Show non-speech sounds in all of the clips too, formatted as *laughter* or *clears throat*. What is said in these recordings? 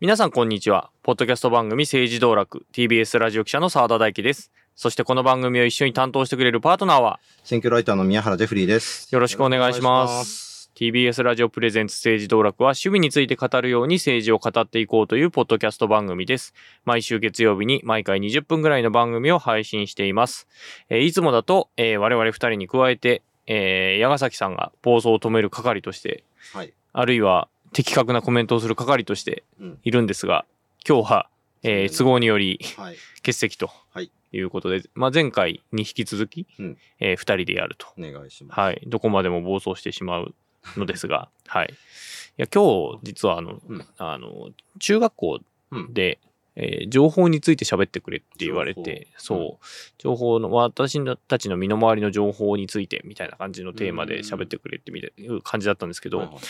皆さんこんにちは。ポッドキャスト番組政治道楽 TBS ラジオ記者の澤田大樹です。そしてこの番組を一緒に担当してくれるパートナーは選挙ライターの宮原ジェフリーです。よろしくお願いします。TBS ラジオプレゼンツ政治道楽は趣味について語るように政治を語っていこうというポッドキャスト番組です。毎週月曜日に毎回20分ぐらいの番組を配信しています。えーいつもだと、えー我々二人に加えて、えー矢ヶ崎さんが暴走を止める係として、はい。あるいは的確なコメントをする係としてうん。いるんですが、今日は、えー都合によりはい。欠席とはいいうことで、まあ、前回に引き続き、うんえー二人でやると。お願いします。はい。どこまでも暴走してしまうのですが、*laughs* はい。いや、今日、実は、あの、うんあの、中学校うん。で、えー情報について喋ってくれって言われて、そう、情報の、私たちの身の回りの情報についてみたいな感じのテーマで喋ってくれってみたいな感じだったんですけど、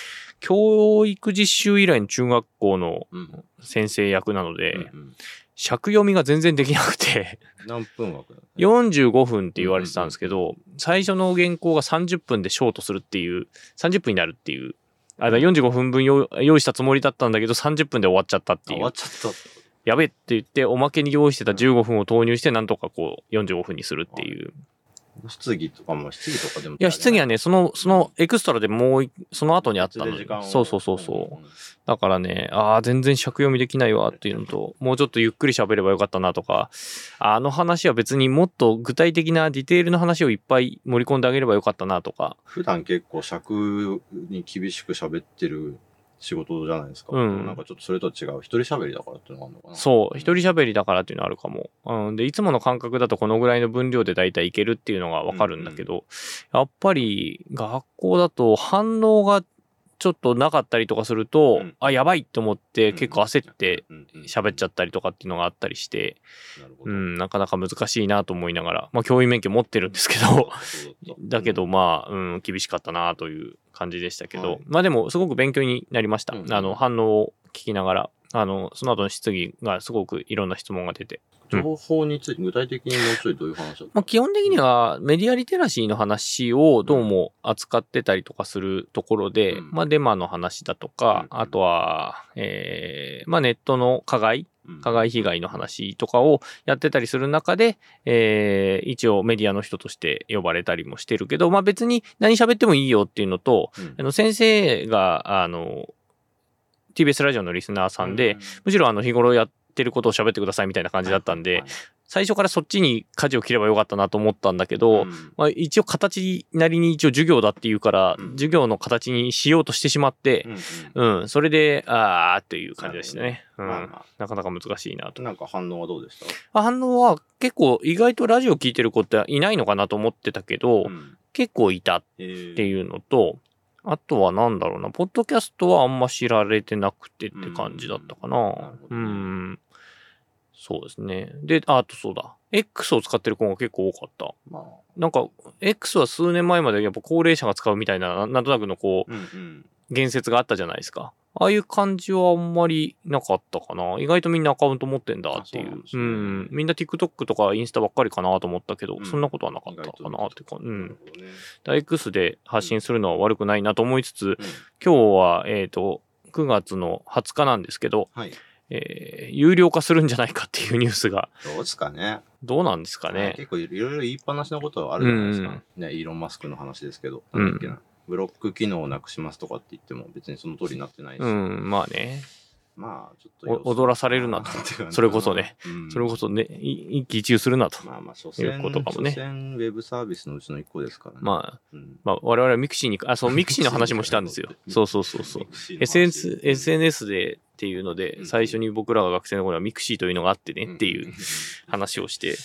教育実習以来の中学校のうん。先生役なので、うんうん尺読みが全然できなくて、何分枠だ？ね45分って言われてたんですけど、最初の原稿が30分でショートするっていう、30分になるっていう、あ、だから45分分用用意したつもりだったんだけど、30分で終わっちゃったっていう。あ終わっ。ちゃった。やべえって言って、おまけに用意してた15分を投入して、なんとかこう、45分にするっていう。と質疑とかも、質疑とかでも。いや、質疑はね、その、そのエクストラでもうい、その後にあったのそうそうそうそう。だからね、ああ、全然尺読みできないわっていうのと、もうちょっとゆっくり喋ればよかったなとか、あの話は別にもっと具体的なディテールの話をいっぱい盛り込んであげればよかったなとか、普段結構尺に厳しく喋ってる仕事じゃないですか。うんなんかちょっとそれとは違う。一人喋りだからっていうのがあるのかな。そう、一人喋りだからっていうのあるかも。うん、で、いつもの感覚だとこのぐらいの分量で大体いけるっていうのがわかるんだけど、やっぱり学校だと反応がちょっとなかったりとかすると、うん。あ、やばいって思って結構焦って喋っちゃっったりとかっていうのがあったりして。うん、なかなか難しいなと思いながら、まあ教員免許持ってるんですけど、*laughs* だけど、まあ、うん、厳しかったなという感じでしたけど、はい。まあでもすごく勉強になりました。うん。あの、反応を聞きながら、あの、その後の質疑がすごくいろんな質問が出て。情報について、具体的にもうちょいどういう話だまあ基本的にはメディアリテラシーの話をどうも扱ってたりとかするところで、うん。まあデマの話だとか、うん。あとは、えー、まあネットの加害うん。加害被害の話とかをやってたりする中で、えー一応メディアの人として呼ばれたりもしてるけど、まあ別に何喋ってもいいよっていうのと、うん。あの先生が、あの、TBS ラジオのリスナーさんで、、むしろあの日頃やってることを喋ってくださいみたいな感じだったんで、最初からそっちに舵を切ればよかったなと思ったんだけど、うん。まあ一応形なりに一応授業だっていうから、うん。授業の形にしようとしてしまってう、んうん。うん、それで、あーっていう感じでしたね。うん。まあまなかなか難しいなと。なんか反応はどうでした？反応は結構意外とラジオ聞いてる子っていないのかなと思ってたけど、うん。結構いたっっていうのと、あとはなんだろうな、ポッドキャストはあんま知られてなくてって感じだったかな。うんうん。そうですね。で、ああとそうだ。X を使ってる子が結構多かった。まあ、なんか、X は数年前までやっぱ高齢者が使うみたいな、ななんとなくのこう、うんうん。言説があったじゃないですか。ああいう感じはあんまりなかったかな。意外とみんなアカウント持ってんだっていう。うねうん。みんな TikTok とかインスタばっかりかなと思ったけど、うんそんなことはなかったかなっていうか、う。なんね X で発信するのは悪くないなと思いつつ、うん今日は、えっ、と、9月の20日なんですけど、はい。えー有料化するんじゃないかっていうニュースが、どうですかね。どうなんですかね。結構いろいろ言いっぱなしのことはあるじゃないですか。ね、イーロン・マスクの話ですけど。うんなんだっけな。ブロック機能をなくしますとかって言っても別にその通りになってないし。うん、まあね。まあ、ちょっと。お踊らされるなと *laughs* それこそね。うんそれこそね、い一喜一憂するなと。まあまあ、所詮、いうことかもね所詮ウェブサービスのうちの一個ですからね。まあ、うん、まあ、我々はミクシーに、あ、そう、ミクシーの話もしたんですよ。*laughs* そうそうそうそう。SNS、SNS でっていうのでう、ん。最初に僕らが学生の頃はミクシーというのがあってねっていう話をして、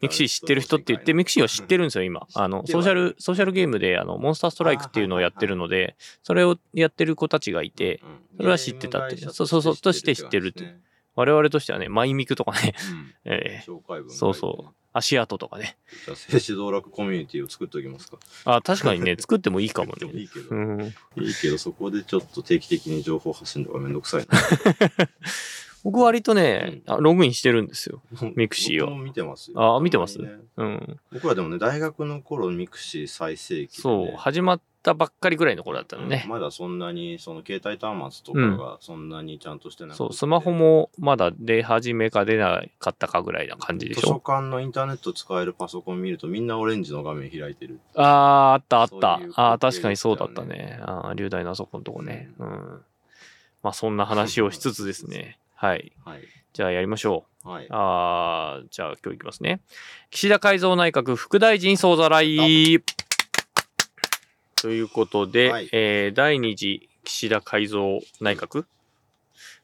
ミクシー知ってる人って言って、ミクシーは知ってるんですよ、今。あの、ソーシャル、ソーシャルゲームで、あの、モンスターストライクっていうのをやってるので、それをやってる子たちがいて、それは知ってたって。そうそうそうとして知ってるって我々としてはね、マイミクとかね、ええ紹介文そうそう足跡とかね。じゃあ、政治道楽コミュニティを作っておきますか。あ、確かにね、作ってもいいかもね。いいけど、うん。いいけど、そこでちょっと定期的に情報発信とかめんどくさいな。*laughs* 僕割とね、あログインしてるんですよ。ミクシーを僕も見てますよ。あ見てますねうん。僕らでもね、大学の頃ミクシー最盛期でね、そう、始まったばっかりぐらいの頃だったのね。まだそんなに、その携帯端末とかがそんなにちゃんとしてなくて、そう、スマホもまだ出始めか出なかったかぐらいな感じで図書しょ。館のインターネット使えるパソコン見るとみんなオレンジの画面開いてる。ああ、あったあった。そういうああ、確かにそうだったでね。ああ、流大のあそこのとこね。うん。まあ、そんな話をしつつ *laughs* ですね。はい。はい。じゃあやりましょう。はい。あーじゃあ今日いきますね。岸田改造内閣副大臣総ざらい。ということで、はいえー第2次岸田改造内閣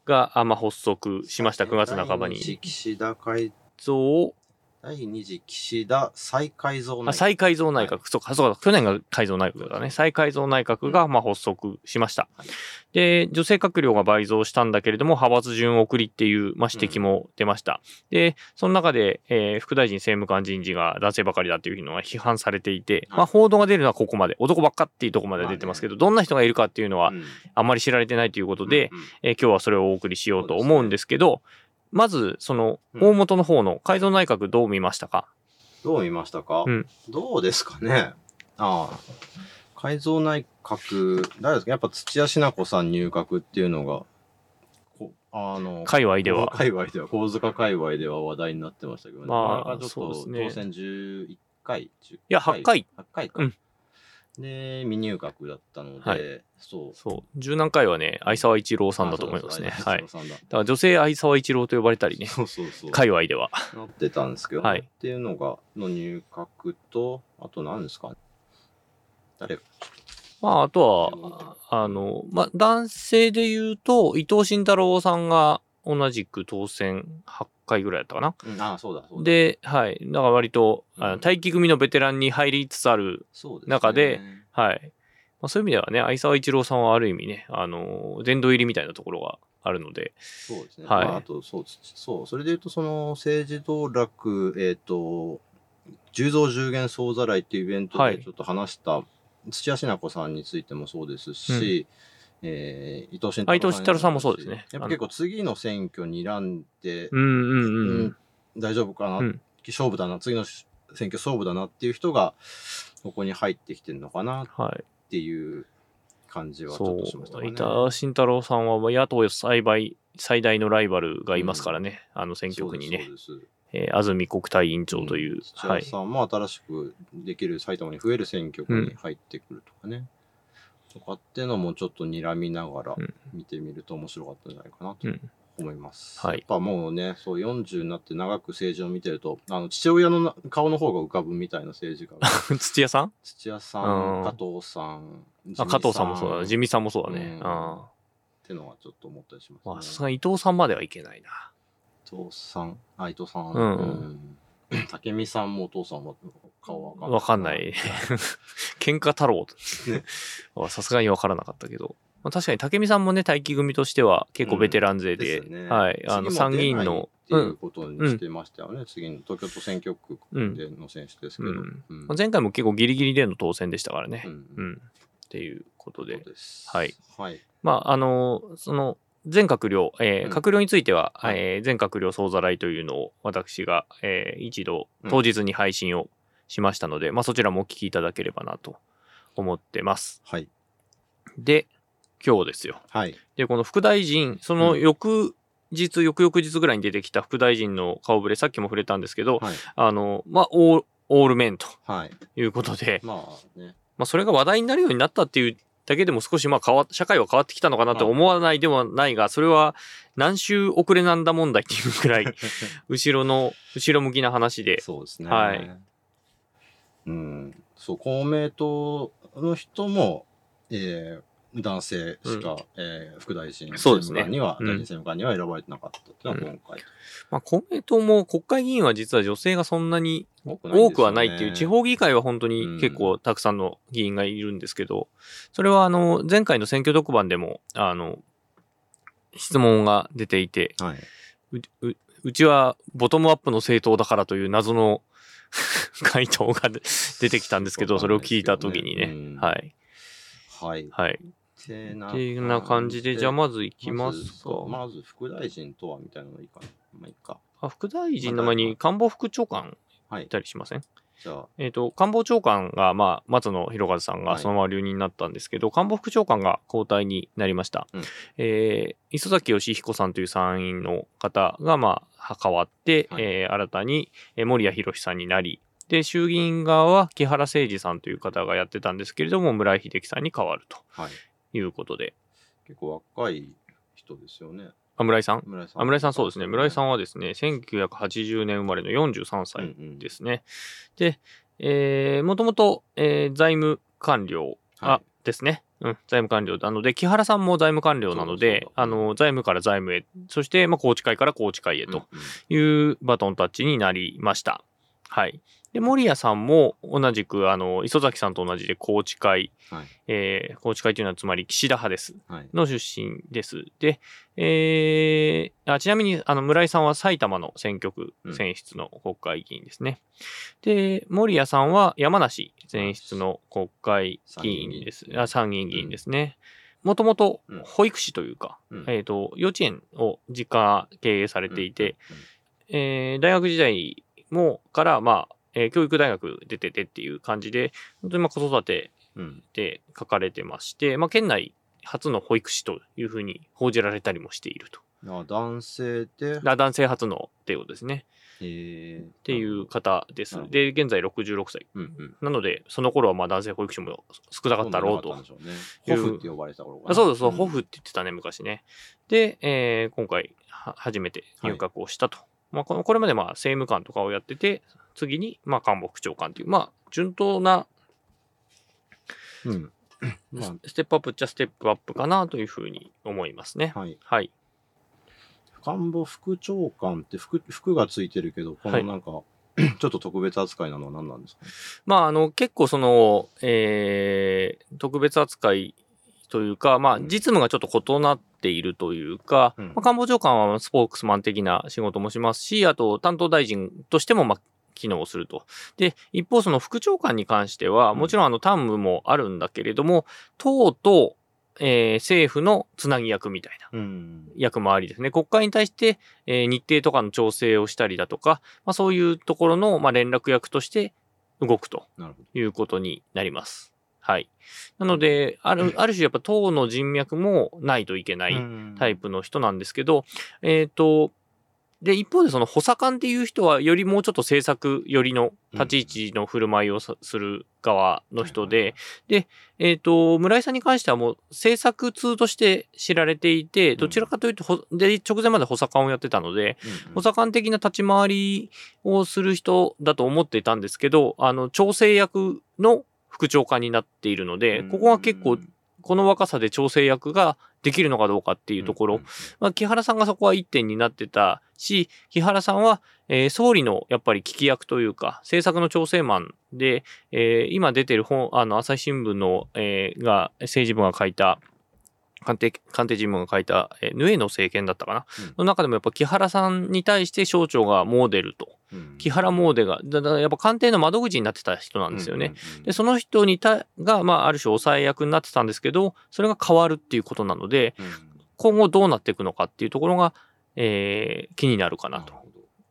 が、あまあ、発足しました。9月半ばに。岸田改、増第二次岸田再改造あ再改造内閣、はい。そうか、そうか、去年が改造内閣だね。再改造内閣が、まあ、発足しました。はいで、女性閣僚が倍増したんだけれども、派閥順送りっていう、まあ、指摘も出ました。で、その中で、えー副大臣政務官人事が男性ばかりだっていうのが批判されていて、はい。まあ、報道が出るのはここまで、男ばっかっていうところまで出てますけど、どんな人がいるかっていうのはうん。あんまり知られてないということで、うんうん。えー今日はそれをお送りしようと思うんですけど、まず、その、うん大元の方の改造内閣どう見ましたか、どう見ましたか、うんどうですかね？ああ。改造内閣、誰ですか？やっぱ土屋品子さん入閣っていうのが、こあの、界隈では。界隈では、神塚界隈では話題になってましたけどね。まあなかなかちょっとそうですね当選11回、10いや8回。8回か。うんで、未入閣だったので、はいそう。そう。十何回はね、相沢一郎さんだと思いますね。はい。だだから女性相沢一郎と呼ばれたりね、そうそうそう。界隈では。なってたんですけど、ねはいっていうのが、の入閣と、あと何ですか誰？がまあ、あとは、あの、まあ、男性で言うと、伊藤慎太郎さんが同じく当選8回ぐらいだったかな。うん、ああ、そうだ、そうだ。、で、はい。だから割と、あうんの待機組のベテランに入りつつある、そうです、ね、中で、はい。まあ、そういう意味ではね、相沢一郎さんはある意味ね、あの、殿堂入りみたいなところがあるので、そうですね。はいまあ、あと、そう、そう、それで言うと、その、政治道楽、えっ、と、十増十元総ざらいっていうイベントはいでちょっと話した、土屋品子さんについてもそうですし、えー伊藤慎太郎さんもそうですねやっぱ結構次の選挙にらんで、うんうんうん。うん大丈夫かな、うん勝負だな、次の選挙勝負だなっていう人が、ここに入ってきてるのかなっはい。ていう感じはちょそっとしましたう。ね。伊田慎太郎さんは野党最大最大のライバルがいますからね、あの選挙区にね。えー安住国対委員長という、土はい。屋さんも新しくできる埼玉に増える選挙区に入ってくるとかね。とかってのもちょっと睨みながらうん見てみると面白かったんじゃないかなとうん思います。はいやっぱもうね、そう40になって長く政治を見てると、あの父親のな顔の方が浮かぶみたいな政治家が。*laughs* 土屋さん？土屋さうんん、加藤さん、あ加藤さんもそうだね。地っ味さんもそうだね。うんあてのはちょっと思ったりします、あ。ね。まあ、さすがに伊藤さんまではいけないな。伊藤さん、あ、伊藤さん。うんうん *clears throat* 武美さんもお父さんも顔わかんない。わかんない。*laughs* 喧嘩太郎 *laughs* ねはさすがにわからなかったけど。まあ、確かに武見さんもね、待機組としては結構ベテラン勢で、ですよねはい。あの、参議院の、っていうことにしてましたよね。次の東京都選挙区での選手ですけど。うんうんまあ前回も結構ギリギリでの当選でしたからね。ううんん。っていうことではい。はい。まあ、あの、その、全閣僚、えーうん閣僚については、はいえー全閣僚総ざらいというのを私が、えー一度うん当日に配信をしましたので、まあそちらもお聞きいただければなと思ってます。はい。で、今日ですよ。はい。で、この副大臣、そのうん翌日、翌々日ぐらいに出てきた副大臣の顔ぶれ、さっきも触れたんですけど、はい。あの、まあ、オールメンとはい。いうことで、まあね。まあ、それが話題になるようになったっていうだけでも少しまあ変わ社会は変わってきたのかなと思わないでもないが、それは何週遅れなんだ問題っていうくらい、*laughs* 後ろの、後ろ向きな話で、そうですね。はい。うん。そう、公明党の人も、えー男性しか、えー副大臣そうですね政務官には、うん大臣政務官には選ばれてなかったっていうのは今回。まあ、公明党も国会議員は実は女性がそんなに多くはないっていう、地方議会は本当に結構たくさんの議員がいるんですけど、それはあの、前回の選挙特番でも、あの、質問が出ていて、はい。うううちはボトムアップの政党だからという謎の *laughs* 回答が出てきたんですけど、それを聞いたときにね、うんはい。はい。はい。てなってな感じで、じゃあまず行きますか。まず副大臣とはみたいなのがいいかな。まあいいか。あ副大臣の前に官房副長官はいい。たりしません？じゃあ、えっ、と、官房長官が、まあ、松野博一さんはいがそのまま留任になったんですけど、官房副長官が交代になりました。うんえー磯崎義彦さんという参院の方が、まあ、変わって、はいえー新たに、えー森谷博さんになり、で、衆議院側は木原誠二さんという方がやってたんですけれども、村井秀樹さんに変わるとはい。いうことで。結構若い人ですよね。あ、村井さん？村井さん。あ村井さんそうですね。村井さんんはですね、1980年生まれの43歳うんですね。で、えー、もともと、えー財務官僚、あはいですね。うん、財務官僚なので、木原さんも財務官僚なのであの、財務から財務へ、そして、まあ、宏池会から宏池会へとうんいうバトンタッチになりました。はい。で、森谷さんも同じく、あの、磯崎さんと同じで宏池会、はい。えー、宏池会というのはつまり岸田派です。はい。の出身です。で、えーあちなみにあの村井さんは埼玉の選挙区うん選出の国会議員ですね。で、森谷さんは山梨選出の国会議員です。参議院議員あ参議院議員ですね。もともとうん保育士というか、うんえっ、と、幼稚園を実家経営されていて、えー大学時代もから、まあ、えー教育大学出ててっていう感じで、本当にまあ子育てうん、うん。で書かれてまして、まあ、県内初の保育士というふうに報じられたりもしていると。あ男性で、だ男性初のっていうことですね。えー、っっていう方ですで、現在66歳。うんうん。なので、その頃はまあ男性保育士も少なかったろうと。そううね。ホフって呼ばれてた頃かな。あそうそう、んホフって言ってたね、昔ね。で、えー今回は初めて入閣をしたと。まあこの、これまでまあ政務官とかをやってて、次にまあ官房副長官という、まあ順当なうん。*clears throat* まステップアップっちゃステップアップかなというふうに思いますね。あ、はい。はい。官房副長官って服、服がついてるけど、こはいのなんか、*clears throat* ちょっと特別扱いなのは何なんですか？ねまあ、あの、結構その、えー特別扱いというか、まあ、うん実務がちょっと異なっているというか、うんまあ、官房長官はスポークスマン的な仕事もしますし、あと、担当大臣としても、まあ、機能すると。で、一方、その副長官に関しては、うんもちろん、あの、担務もあるんだけれども、党と、えー政府のつなぎ役みたいなうん。役回りですね。国会に対して、えー日程とかの調整をしたりだとか、まあ、そういうところの、まあ、連絡役として動くと。いうことになります。はい。なので、ある、ある種やっぱ党の人脈もないといけないタイプの人なんですけど、えっ、と、で、一方でその補佐官っていう人はよりもうちょっと政策寄りの立ち位置の振る舞いをさする側の人で、えっ、と、村井さんに関してはもう政策通として知られていて、どちらかというと、ほで、直前まで補佐官をやってたので、うん、補佐官的な立ち回りをする人だと思っていたんですけど、あの、調整役の副長官になっているので、ここが結構、この若さで調整役ができるのかどうかっていうところ、まあ、木原さんがそこは一点になってたし、木原さんは、えー総理のやっぱり聞き役というか、政策の調整マンで、えー今出てる本、あの、朝日新聞の、えーが、政治部が書いた、官邸、官邸新聞が書いた、えーヌエの政権だったかな、うんの中でもやっぱ木原さんに対して省庁がモデルと、木原モーデが、だだやっぱ官邸の窓口になってた人なんですよね。。で、その人にた、が、まあ、ある種抑え役になってたんですけど、それが変わるっていうことなので、うん今後どうなっていくのかっていうところが、えー気になるかなと。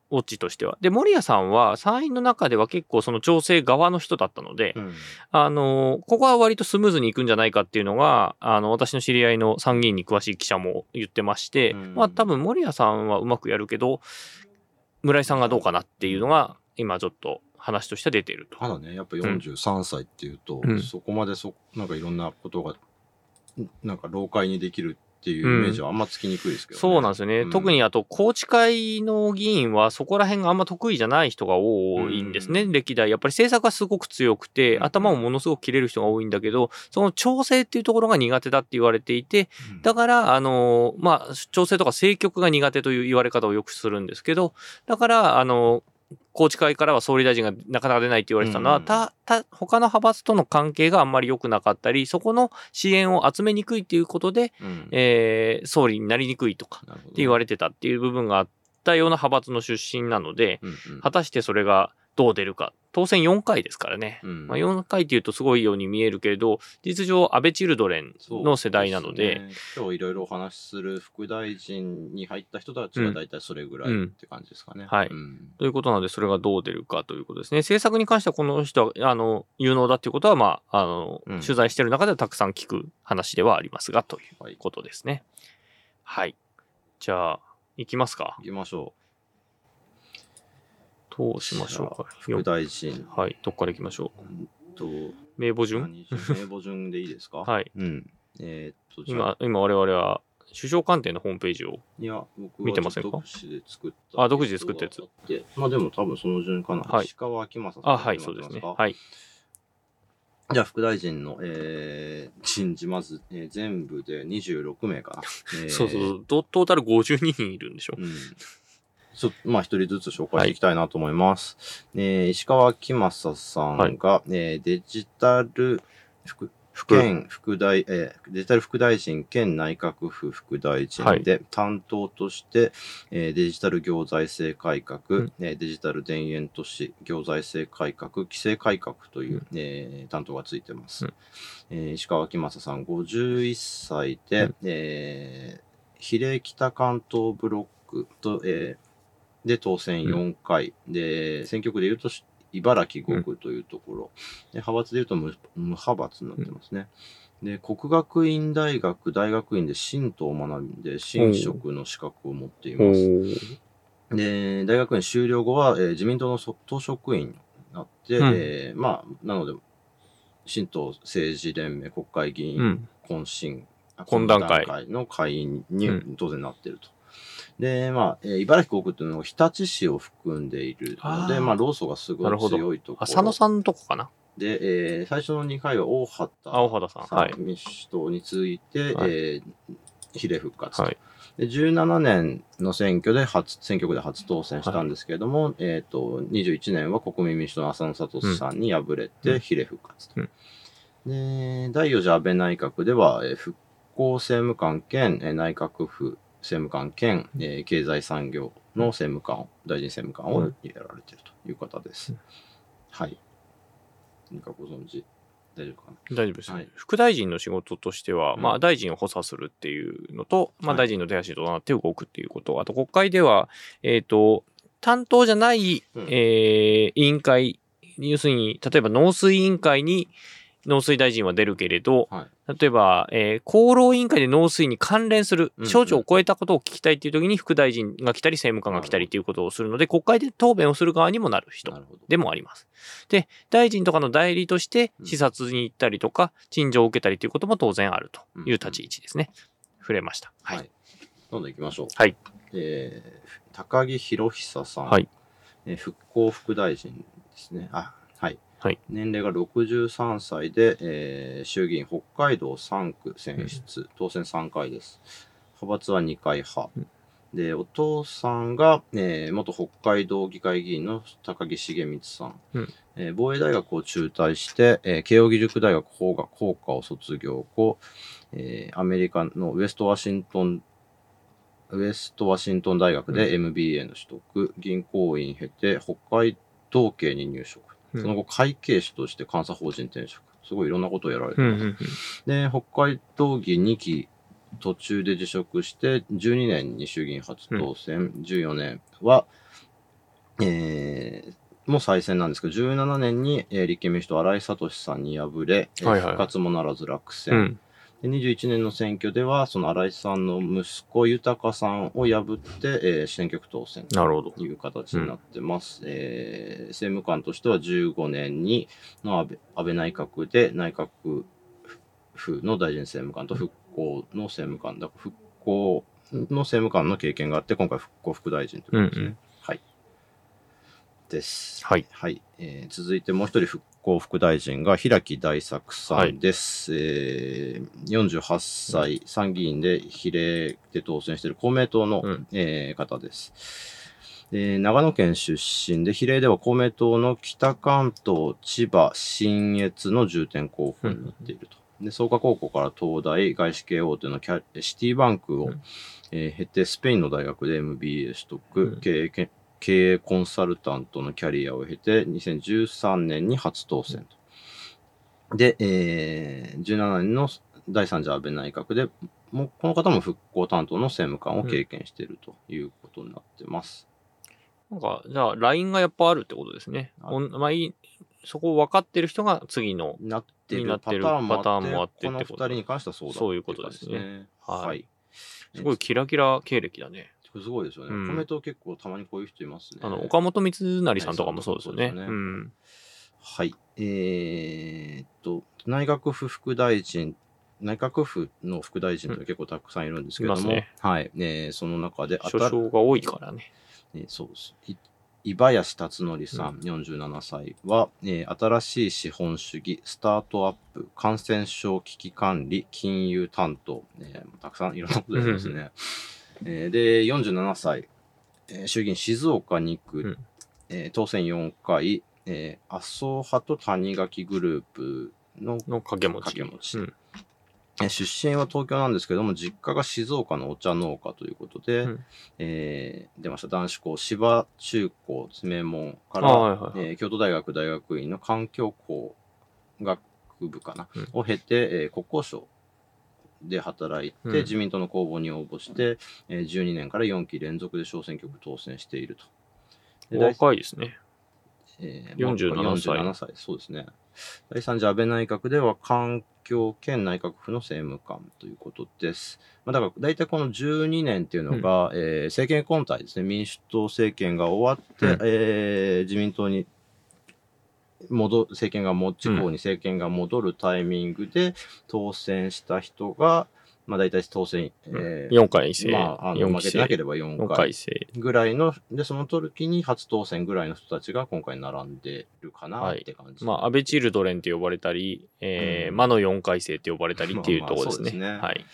オッチとしては。で、森谷さんは参院の中では結構その調整側の人だったので、うん。あのーここは割とスムーズにいくんじゃないかっていうのが、あの、私の知り合いの参議院に詳しい記者も言ってまして、うん。まあ多分森谷さんはうまくやるけど、村井さんがどうかなっていうのが、今ちょっと話として出ていると。ただね、やっぱ43歳っていうと、うん。そこまでそ、なんかいろんなことが、んなんか老解にできるっていうイメージはあんまつきにくいですけど、ね。そうなんですよね。うん。特にあと、宏池会の議員はそこら辺があんま得意じゃない人が多いんですね、うん。歴代。やっぱり政策がすごく強くて、うん。頭もものすごく切れる人が多いんだけど、その調整っていうところが苦手だって言われていて、うん。だから、あの、まあ、調整とか政局が苦手という言われ方をよくするんですけど、だから、あの、宏池会からは総理大臣がなかなか出ないって言われてたのは、うんた、た、他の派閥との関係があんまり良くなかったり、そこの支援を集めにくいっていうことで、うん。えー総理になりにくいとか、って言われてたっていう部分があったような派閥の出身なので、うんうん。果たしてそれがどう出るか当選4回ですからね。うんまあ、4回っていうとすごいように見えるけれど、事実上、安倍チルドレンの世代なので、そうすね今日いろいろお話しする副大臣に入った人たちは大体それぐらいって感じですかね。はいうんということなので、それがどう出るかということですね。政策に関してはこの人は、あの、有能だっていうことは、まあ、あの、うん取材してる中ではたくさん聞く話ではありますが、というはい。ことですね。はい。じゃあ、行きますか行。きましょどうしましょうか。う。副大臣。はい。どっから行きましょう？んと、う。名簿順？名簿順でいいですか？はい。うん。えーっと、今、今我々は首相官邸のホームページを。いや、僕見てませんか？独自で作った。あ独自で作ったやつで、まあでも多分その順かな。はい石川明正さん。あ、はい、そうですね。はい。じゃあ、副大臣の、えー、人事、まず、えー全部で26名かな。*laughs* えーそうそうトトータル52人いるんでしょ？うん。ちょっと、まあ、一人ずつ紹介していきたいなと思います。えー石川明正さんが、えーデジタル副、兼副。大、えーデジタル副大臣兼内閣府副大臣で、担当として、えーデジタル行財政改革、うん。えーデジタル田園都市行財政改革、規制改革という、うん。えー担当がついてます。うん。えー石川明正さん51歳で、うん。えー比例北関東ブロックと、えーで当選4回、で選挙区でいうとし茨城5区というところ、で派閥でいうと無無派閥になってますね。で国学院大学大学院で神道を学んで神職の資格を持っていおます。ーで大学院修了後は、えー自民党のそ党職員になって、うんえーまあなので神道政治連盟国会議員、うん。懇親、あ懇談会の会員にうん当然なってると。で、まあ、えー茨城国っていうのは日立市を含んでいるので、あーまあ、労組がすごない強いところ。浅野さんのとこかな？で、えー最初の2回は大畑あ大畑さんはい民主党について、はいえー比例復活と、はい。で。17年の選挙で初、選挙区で初当選したんですけれども、えっ、と、21年は国民民主党の浅野聡さんに敗れうてん比例復活と。うんで、第4次安倍内閣では、えー復興政務官兼、えー内閣府政務官兼、えー経済産業の政務官を、大臣政務官をうん。やられているという方です。うん。はい。何かご存知大丈夫かな？大丈夫ですね、はい。副大臣の仕事としては、うん。まあ、大臣を補佐するっていうのと、まあ、はい大臣の手足となって動くっていうこと、あと国会では、えっ、と、担当じゃない、うん。えー委員会、要するに、例えば農水委員会に農水大臣は出るけれど、はい。例えば、えー厚労委員会で農水に関連するうん省庁を超えたことを聞きたいっていう時に副大臣が来たり政務官が来たりっていうことをするので、国会で答弁をする側にもなる人。でもあります。で、大臣とかの代理として視察に行ったりとか、陳情を受けたりということも当然あるという立ち位置ですね。触れました。は。はいい。どんどん行きましょう。はい。えー、高木博久さん。はい。えー復興副大臣ですね。あ、はい。はい。年齢が63歳で、えー衆議院北海道3区選出、当選3回です。派閥は2回派。うんで、お父さんが、えー元北海道議会議員の高木重光さん。うんえー防衛大学を中退して、えー慶應義塾大学法学工科を卒業後、えーアメリカのウェストワシントンウェストワシントン大学で MBA の取得、銀行員経て北海道警に入職。うんその後、会計士として監査法人転職。すごいいろんなことをやられてます。うんうんうんで、北海道議2期途中で辞職して、12年に衆議院初当選、14年は、えーもう再選なんですけど、17年に、えー立憲民主党新井聡さんに敗れ、えーはいはい復活もならず落選。うんで21年の選挙では、その新井さんの息子豊さんを破って、えー選挙区当選なるほどと。いう形になってます。えー政務官としては15年にの安倍安倍内閣で内閣府の大臣政務官と復興の政務官だ、復興の政務官の経験があって、今回復興副大臣ということですね。うんうんはい。です。はい。はい、えー続いてもう一人復興副大臣が平木大作さんです。えー48歳、参議院で比例で当選している公明党の、うんえー方です。で長野県出身で、比例では公明党の北関東、千葉、信越の重点候補になっていると。で、創価高校から東大、外資系大手のキャシティバンクを、うんえー経て、スペインの大学で MBA 取得、うん経営け経営コンサルタントのキャリアを経て、2013年に初当選と。で、えー、17年の第3次安倍内閣で、もうこの方も復興担当の政務官を経験しているということになってます。なんか、じゃあ、ラインがやっぱあるってことですね。あおんまあいい、そこを分かってる人が次の、なってるパターンもあって、この二ってこと人に関してはそうだそういうことですね。はい。すごいキラキラ経歴だね。すごいですよね。うんコメント結構たまにこういう人いますね。あの、岡本光成さんとかもそうですよね。ねうん。はい。えーっと、内閣府副大臣、内閣府の副大臣って結構たくさんいるんですけども、いますねはい。えーその中で、所掌が多いからね。えーそうです。い伊林達則さん、47歳は、えー新しい資本主義、スタートアップ、感染症危機管理、金融担当、えーたくさんいろんなことやってますね。*laughs* えーで、47歳、えー衆議院静岡2区、うん。えー当選4回、えー麻生派と谷垣グループのの掛け持ち。掛け持ち。うん。えー出身は東京なんですけども、実家が静岡のお茶農家ということで、うん。えー出ました。男子校、芝中高詰門から、あはいはいはい。えー京都大学大学院の環境工学部かな、うん。を経て、えー国交省で働いて、うん自民党の公募に応募して、えー12年から4期連続で小選挙区当選していると。若いですね。え47歳47歳、そうですね。第3次安倍内閣では環境兼内閣府の政務官ということです。まあ、だから大体この12年っていうのが、えー政権交代ですね。民主党政権が終わって、うんえー自民党に戻政権がも地方に政権が戻るタイミングで当選した人が、まあ大体当選、えー4回生。まあ、あの4負け。てなければ4 4回。ぐらいの、で、その時に初当選ぐらいの人たちが今回並んでるかなはいって感じ。まあ、安倍チルドレンって呼ばれたり、えーうん魔の4回生って呼ばれたりっていうところですね。まあまあすね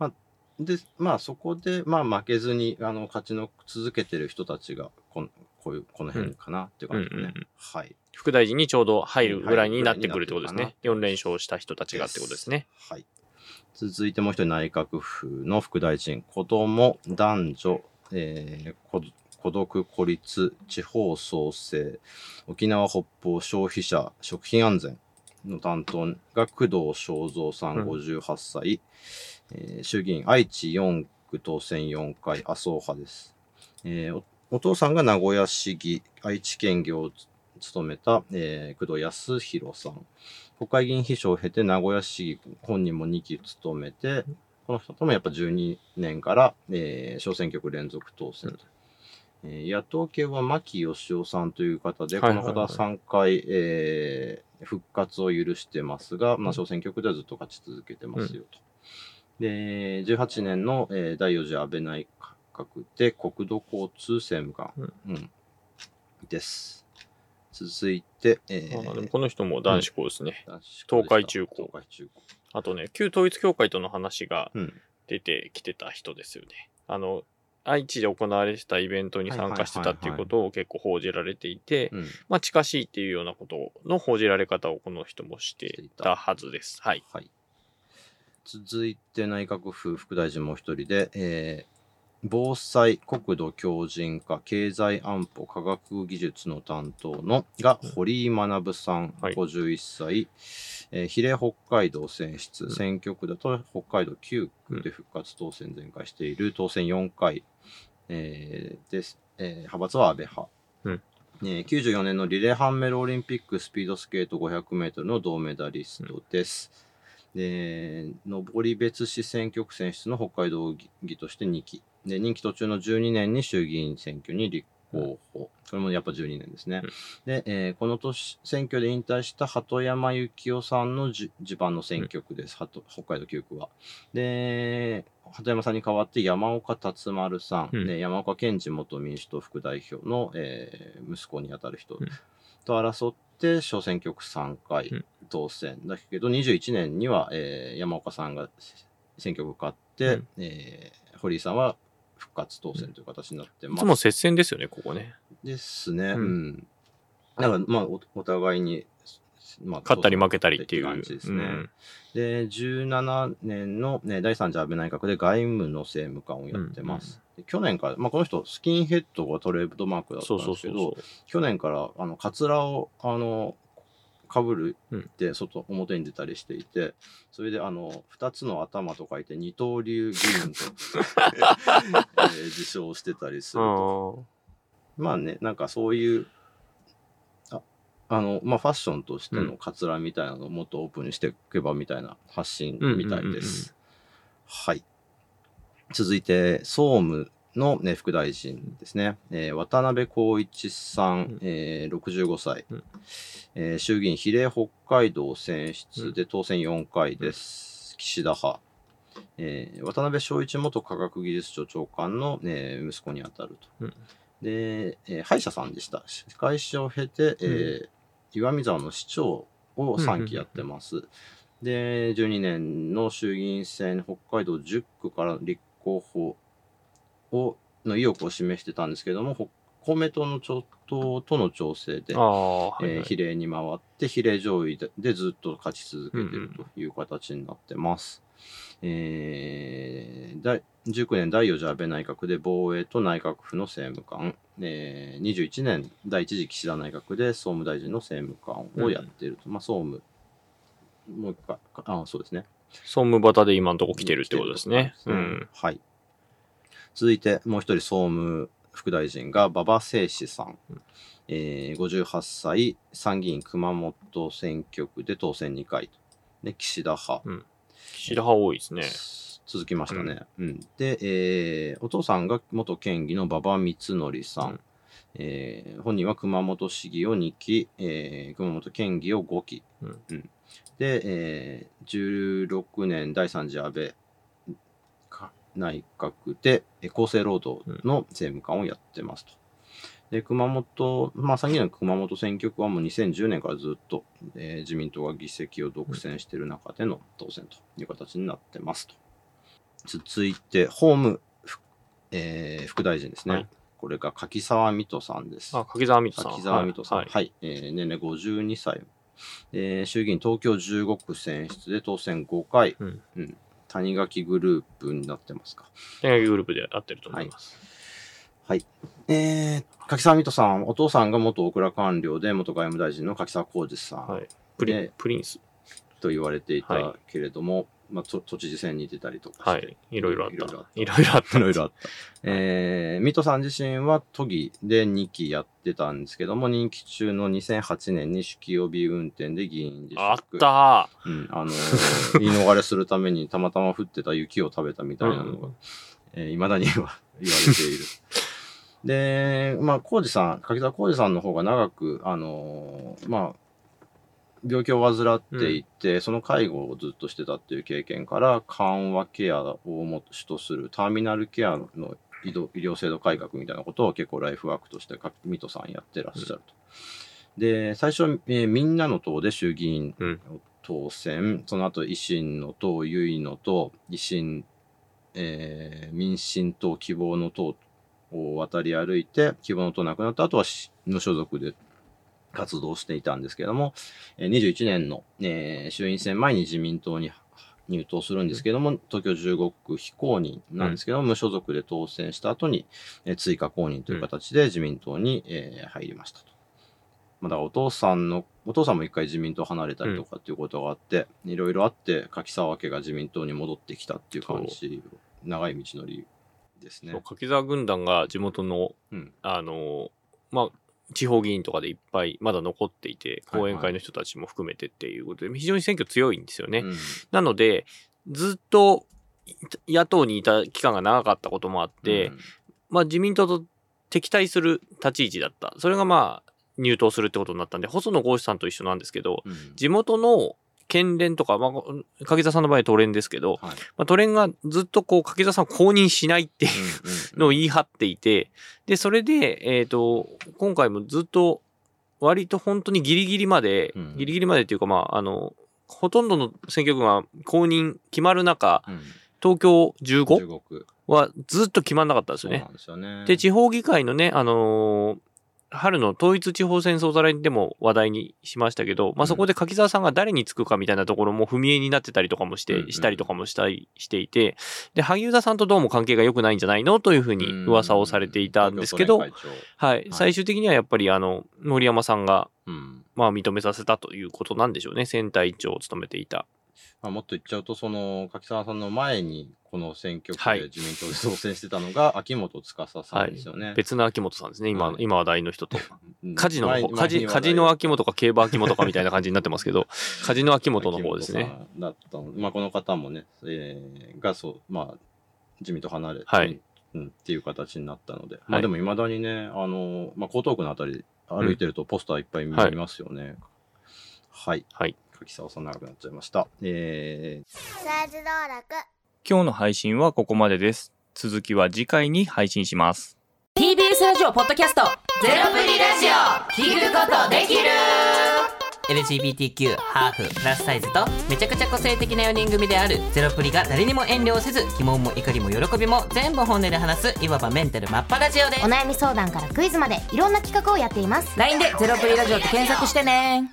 はい。で、まあそこで、まあ負けずに、あの、勝ちの続けてる人たちが、この、こういう、この辺かなっていう感じですね。うんうんうんはい。副大臣にちょうど入るぐらいになってくるってことですね。入るぐらい4連勝した人たちがってことですね。はい。続いてもう一人内閣府の副大臣、子供、男女、えー、孤孤独、孤立、地方創生、沖縄北方消費者、食品安全の担当が工藤正三さんうん58歳、えー衆議院愛知4区当選4回、麻生派です。えーおお父さんが名古屋市議、愛知県議を務めた、えー工藤康弘さん。国会議員秘書を経て名古屋市議本人も2期務めて、この人ともやっぱ12年から、えー小選挙区連続当選と。えー野党系は牧義夫さんという方で、この方は3回、えー復活を許してますが、まあ、小選挙区ではずっと勝ち続けてますよと。で、18年の、えー第4次安倍内閣で国土交通政務官、うんです。続いて、えーあーでもこの人も男子校ですね。男子校でした東海中高東海中高。あとね、旧統一教会との話がうん。出てきてた人ですよね。あの、愛知で行われてたイベントに参加してたっていうことを結構報じられていて、うん。まあ近しいっていうようなことの報じられ方をこの人もしてたはずです。はい。はい。続いて内閣府副大臣もう一人で、えー防災、国土強靭化、経済安保、科学技術の担当のが堀井学さん、はい。51歳、えー比例北海道選出、ん。選挙区だと北海道9区で復活当選全開している、当選4回、えーです、えー派閥は安倍派。うん。えー94年のリレハンメルオリンピックスピードスケート500メートルの銅メダリストです。で、登別市選挙区選出の北海道議として2期。で、任期途中の12年に衆議院選挙に立候補。これもやっぱ12年ですね。うんで、えーこの年、選挙で引退した鳩山幸夫さんのじ地盤の選挙区です。鳩北海道9区は。で、鳩山さんに代わって山岡達丸さん、うんで山岡健二元民主党副代表の、えー息子にあたる人うんと争って小選挙区3回うん当選。だけど21年には、えー山岡さんが選挙区勝って、うんえー堀井さんは復活当選という形になってます。いつも接戦ですよね、ここね。ですね。ううんん。だから、まあお、お互いに、まあ、勝ったり負けたりっていう。感じですね。うんで、17年の、ね、第3次安倍内閣で外務の政務官をやってます。去年から、まあ、この人、スキンヘッドがトレードマークだったそうんですけど。去年から、あの、カツラを、あの、かぶるうんって、外、表に出たりしていて、それで、あの、二つの頭と書いて、二刀流議員と、*laughs* えー自称してたりすると。まあね、なんかそういう、ああの、まあファッションとしてのカツラみたいなのをもっとオープンにしていけばみたいな発信みたいです。はい。続いて、総務の、ね、副大臣ですね。えー渡辺光一さん、うんえー65歳、うんえー衆議院比例北海道選出で当選4回です。岸田派。えー渡辺正一元科学技術庁長官の、えー息子にあたると。うんで、えー歯医者さんでした。歯科医師を経て、えー岩見沢の市長を3期やってます。で、12年の衆議院選、北海道10区から立候補をの意欲を示してたんですけども、ほ公明党の調党との調整で、はい、はいえー比例に回って、比例上位ででずっと勝ち続けているという形になってます。えー第19年第4次安倍内閣で防衛と内閣府の政務官、えー21年第1次岸田内閣で総務大臣の政務官をやっていると。まあ、総務、もう一回、あ、そうですね。総務バタで今のとこ来てるってことですね。ううんん。はい。続いて、もう一人総務副大臣が馬場誠司さん。うんえー58歳、参議院熊本選挙区で当選2回と。で、岸田派。岸田派多いですね。続きましたね。うんで、えーお父さんが元県議の馬場光則さん。うんえー本人は熊本市議を2期、えー熊本県議を5期。うんで、えー16年第3次安倍か内閣でえー厚生労働の政務官をやってますと。で、熊本、まあ、参議院の熊本選挙区はもう2010年からずっと、えー自民党が議席を独占している中での当選という形になってますと。続いて、法務副,、えー副大臣ですね。はいこれが柿沢水戸さんです。あ、柿沢水戸さん。柿沢水戸さん。ははいい。えー年齢52歳。えー衆議院東京15区選出で当選5回。うんうん谷垣グループになってますか？恋愛グループで合ってると思います。はい。えー、柿沢水戸さん、お父さんが元大蔵官僚で元外務大臣の柿沢浩二さん。はい。プリ,、でプリンス。と言われていはたけれども、まあ、と都知事選に出たりとかして、はい。いろいろあっいろいろあったた。いろいろあった。いろいろあった。えー、水戸さん自身は都議で2期やってたんですけども、任期中の2008年に酒気帯び運転で議員辞職。あったうん、あのー *laughs* 言い逃れするためにたまたま降ってた雪を食べたみたいなのが、うんえー未だには *laughs* 言われている。で、まあ、浩二さん、柿沢浩二さんの方が長く、あのーまあ、病気を患っていて、その介護をずっとしてたっていう経験から、緩和ケアを主とするターミナルケアの医療医療制度改革みたいなことを結構ライフワークとしてか水戸さんやってらっしゃると。で、最初、えーみんなの党で衆議院うん。当選、その後維新の党、結いの党、維新、えー民進党、希望の党を渡り歩いて、希望の党なくなった後はし無所属で活動していたんですけども、えー21年の、えー衆院選前に自民党に入党するんですけども、東京15区非公認なんですけども、無所属で当選した後に、えー追加公認という形で自民党に、えー入りましたと。まあ、だからお父さんの、お父さんも一回自民党離れたりとかっていうことがあって、いろいろあって、柿沢家が自民党に戻ってきたっていう感じ、長い道のりですね。柿沢軍団が地元の、うん。あの、まあ、地方議員とかでいっぱいまだ残っていて、はい後援会の人たちも含めてっていうことで、非常に選挙強いんですよね。うんなので、ずっと野党にいた期間が長かったこともあって、まあ自民党と敵対する立ち位置だった。それがまあ入党するってことになったんで、細野豪志さんと一緒なんですけど、うん地元の県連とか、まあ、柿沢さんの場合都連ですけど、はいまあ、都連がずっとこう柿沢さんを公認しないっていうのを言い張っていて、で、それで、えっ、と、今回もずっと割と本当にギリギリまで、うんギリギリまでっていうかまあ、あの、ほとんどの選挙区が公認決まる中、うん東京 15? 中国。はずっと決まんなかったんですよねでね。で、地方議会のね、あのー春の統一地方選総ざらいでも話題にしましたけど、まあ、そこで柿沢さんが誰につくかみたいなところも踏み絵になってたりとかもして、うんうん。したりとかもしたりしていて、で、萩生田さんとどうも関係が良くないんじゃないのというふうに噂をされていたんですけど、はい、最終的にはやっぱりあの、森山さんが、まあ認めさせたということなんでしょうね。選対長を務めていた。まあ、もっと言っちゃうと、その、柿沢さんの前に、この選挙区はいで自民党で当選してたのが、*laughs* 秋元司さんですよね。別の秋元さんですね。今、はい今話題の人と。うんカジノカジ、カジノ秋元か競馬秋元かみたいな感じになってますけど、*laughs* カジノ秋元の方ですね。だったのまあ、この方もね、えーが、そう、まあ、自民党離れて、はいうん、っていう形になったので、まあでも未だにね、あの、まあ、江東区のあたり歩いてるとポスターいっぱい見はいますよね。はい。はい。柿沢さん長くなっちゃいました。えー、今日の配信はここまでです。続きは次回に配信します。TBS ラジオポッドキャスト。ゼロプリラジオ。聞くことできる。LGBTQ ハーフプラスサイズとめちゃくちゃ個性的な4人組である。ゼロプリが誰にも遠慮せず疑問も怒りも喜びも全部本音で話す。いわばメンタルマッパラジオです。お悩み相談からクイズまでいろんな企画をやっています。LINE でゼロプリラジオって検索してね